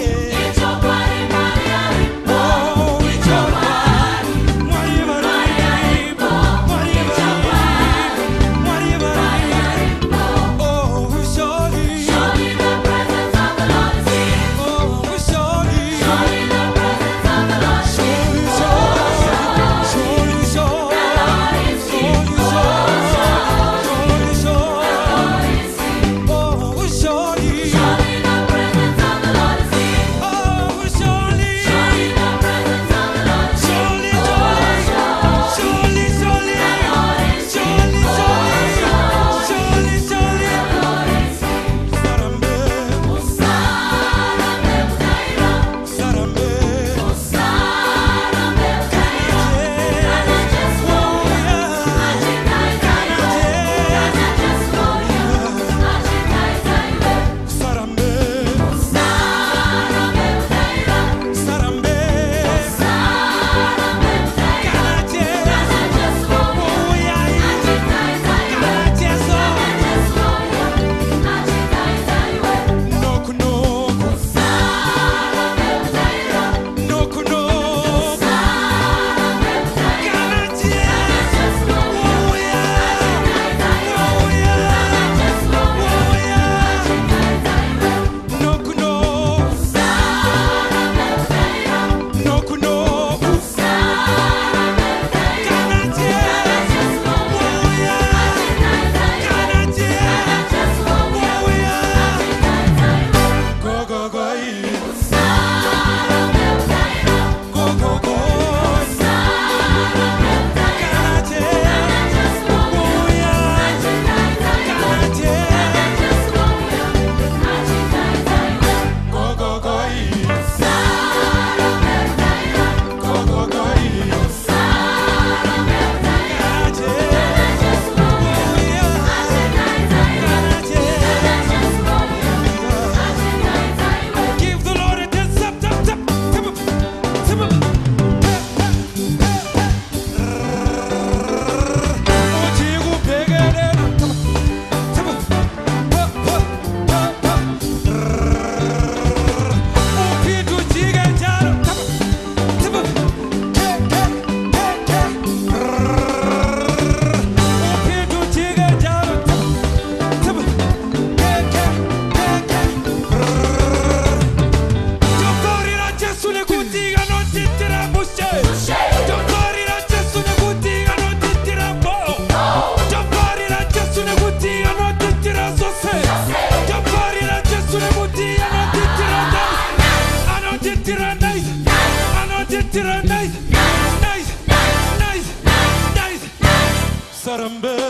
yeah. I'm better.